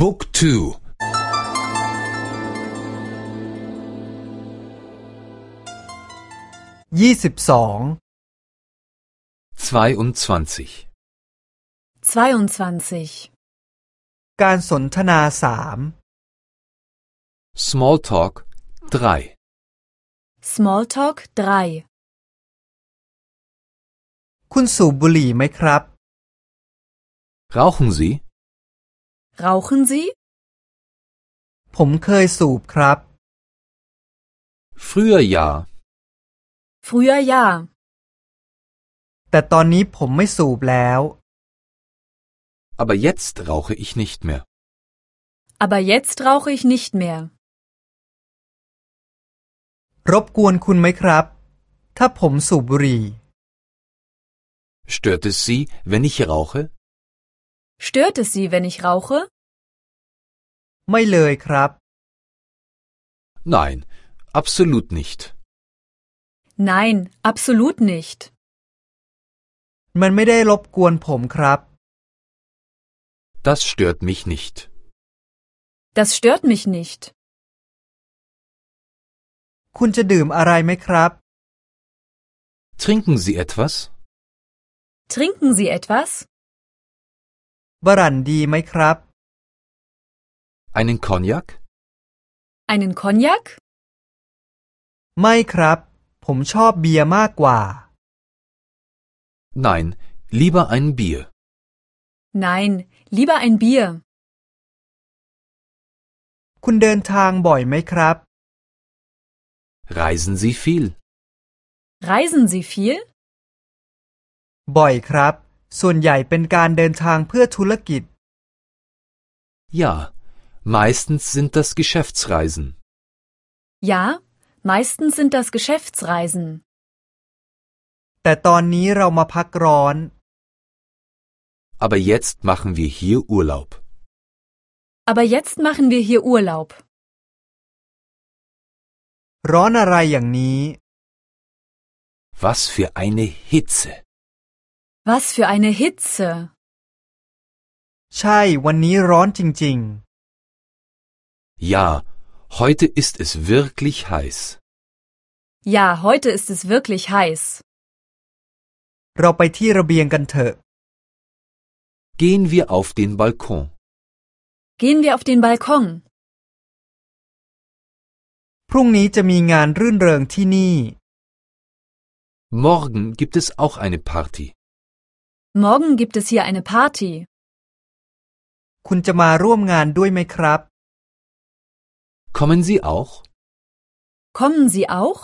บุ๊กทู ยี่สิบสอง 22 22. การสนทนาสาม Smalltalk 3 Smalltalk 3. คุณสูบบุหรี่ไหมครับ Rauchen Sie? Rauchen Sie? ผมเคยสูบครับ Früher ja, Früher ja, แต่ตอนนี้ผมไม่สูบแล้ว aber jetzt rauche ich nicht mehr. aber jetzt rauche ich nicht mehr. รบกวนคุณไหมครับ ถ้าผมสูบบุหรี่ Stört es Sie, wenn ich rauche? Stört es Sie, wenn ich rauche? ไม่เลยครับ Nein, absolut nicht. Nein, absolut nicht. มันไม่ได้รบกวนผมครับ Das stört mich nicht. Das stört mich nicht. คุณจะดื่มอะไรไหมครับ Trinken Sie etwas? Trinken Sie etwas? บรันดีไหมครับ Einen Cognac? Einen Cognac? ไม่ครับ ผมชอบเบียร์มากกว่า Nein, lieber ein Bier. Nein, lieber ein Bier. คุณเดินทางบ่อยไหมครับ Reisen Sie viel? Reisen Sie viel? บ่อยครับ ส่วนใหญ่เป็นการเดินทางเพื่อธุรกิจ Ja, meistens sind das Geschäftsreisen. Ja, meistens sind das Geschäftsreisen. แต่ตอนนี้เรามาพักร้อน Aber jetzt machen wir hier Urlaub. Aber jetzt machen wir hier Urlaub. ร้อนอะไรอย่างนี้ Was für eine Hitze. Was für eine Hitze. ใช่วันนี้ร้อนจริง Ja, heute ist es wirklich heiß. Ja, heute ist es wirklich heiß. ๆ เราไปที่ระเบียงกันเถอะ Gehen wir auf den Balkon. Gehen wir auf den Balkon. พรุ่งนี้จะมีงานรื่นเริงที่นี่ Morgen gibt es auch eine Party. Morgen gibt es hier eine Party. คุณจะมาร่วมงานด้วยไหมครับ Kommen Sie auch? Kommen Sie auch?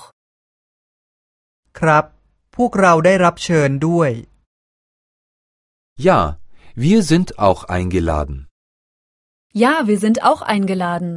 ครับ พวกเราได้รับเชิญด้วย Ja, wir sind auch eingeladen. Ja, wir sind auch eingeladen.